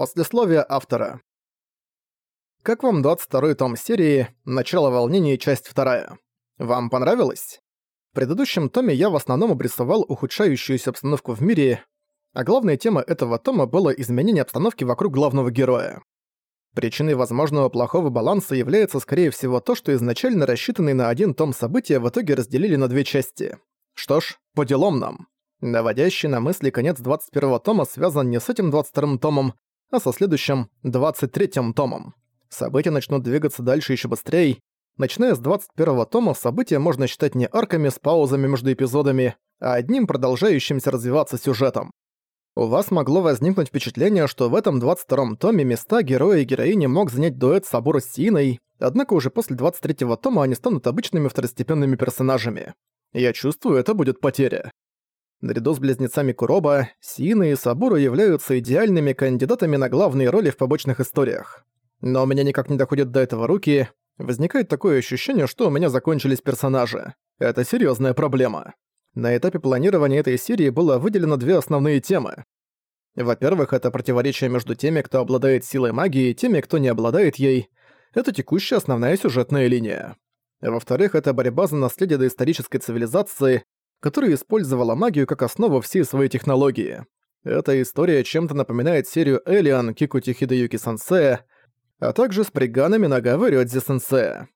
Послесловие автора. Как вам 22 том серии «Начало волнений. Часть 2»? Вам понравилось? В предыдущем томе я в основном обрисовал ухудшающуюся обстановку в мире, а главная тема этого тома было изменение обстановки вокруг главного героя. Причиной возможного плохого баланса является скорее всего то, что изначально рассчитанные на один том события в итоге разделили на две части. Что ж, по делам нам. Наводящий на мысли конец 21 тома связан не с этим 22 томом, а со следующим, 23-м томом. События начнут двигаться дальше еще быстрее. Начиная с 21-го тома, события можно считать не арками с паузами между эпизодами, а одним продолжающимся развиваться сюжетом. У вас могло возникнуть впечатление, что в этом 22-м томе места героя и героини мог занять дуэт Сабура с Синой, однако уже после 23-го тома они станут обычными второстепенными персонажами. Я чувствую, это будет потеря. Наряду с близнецами Куроба, Сина и Сабуру являются идеальными кандидатами на главные роли в побочных историях. Но у меня никак не доходят до этого руки. Возникает такое ощущение, что у меня закончились персонажи. Это серьезная проблема. На этапе планирования этой серии было выделено две основные темы. Во-первых, это противоречие между теми, кто обладает силой магии, и теми, кто не обладает ей. Это текущая основная сюжетная линия. Во-вторых, это борьба за наследие доисторической цивилизации, которая использовала магию как основу всей своей технологии. Эта история чем-то напоминает серию Элиан Кикути Хидеюки Сенсея, а также с приганами Нагавы Рёдзи Сенсея.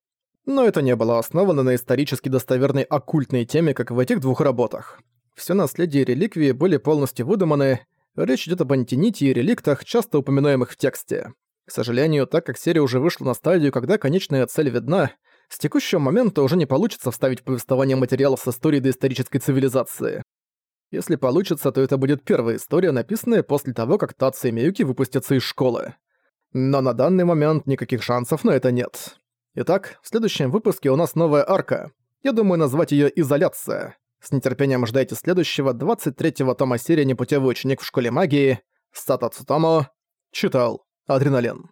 Но это не было основано на исторически достоверной оккультной теме, как в этих двух работах. Все наследие и реликвии были полностью выдуманы, речь идет об антините и реликтах, часто упоминаемых в тексте. К сожалению, так как серия уже вышла на стадию, когда конечная цель видна, с текущего момента уже не получится вставить в повествование материалов с историей доисторической цивилизации. Если получится, то это будет первая история, написанная после того, как Татсу и Миюки выпустятся из школы. Но на данный момент никаких шансов на это нет. Итак, в следующем выпуске у нас новая арка. Я думаю назвать её «Изоляция». С нетерпением ждайте следующего 23-го тома серии «Непутевый ученик в школе магии». Сата Цутамо. Читал. Адреналин.